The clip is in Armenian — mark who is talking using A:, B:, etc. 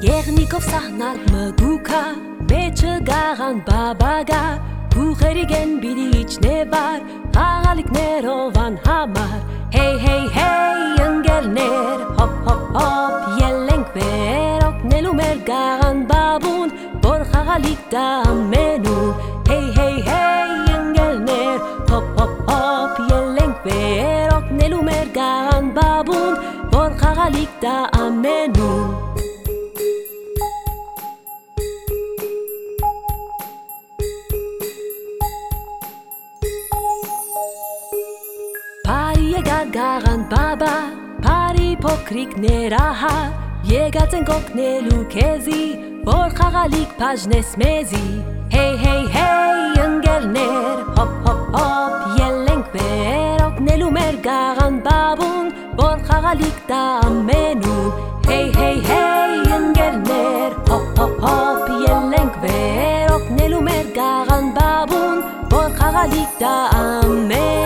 A: Եկով սահնալ մգուքա մեջը գաղան բաբագա Գուղերի գեն բիդի իջնեվար Աղալիքներով անհամար Հեյ հեյ հեյ ընգելներ Հոպ հոպ հոպ ելենք վեր Օգնելու մեր գաղան բաբուն Որ խաղալիք դա ամենուն Հեյ հեյ հեյ ընգելներ Հոպ հոպ հոպ ելենք վեր Օգնելու մեր գաղան բաբուն Որ խաղալիք դա ամենուն գաղան բաբա, բարի փոքրիկներ ահա, եկած ենք օգնելու քեզի, որ խաղալիք բաժնես մեզի։ Հեյ հեյ հեյ ընկերներ, հոպ հոպ հոպ ելենք վեր, օգնելու մեր գաղան բաբուն, որ խաղալիք դա ամենուն։ Հեյ հեյ հեյ ընկերներ, հոպ հոպ հոպ ելենք վեր, օգնելու մեր գաղան բաբուն, որ խաղալիք դա ամենուն։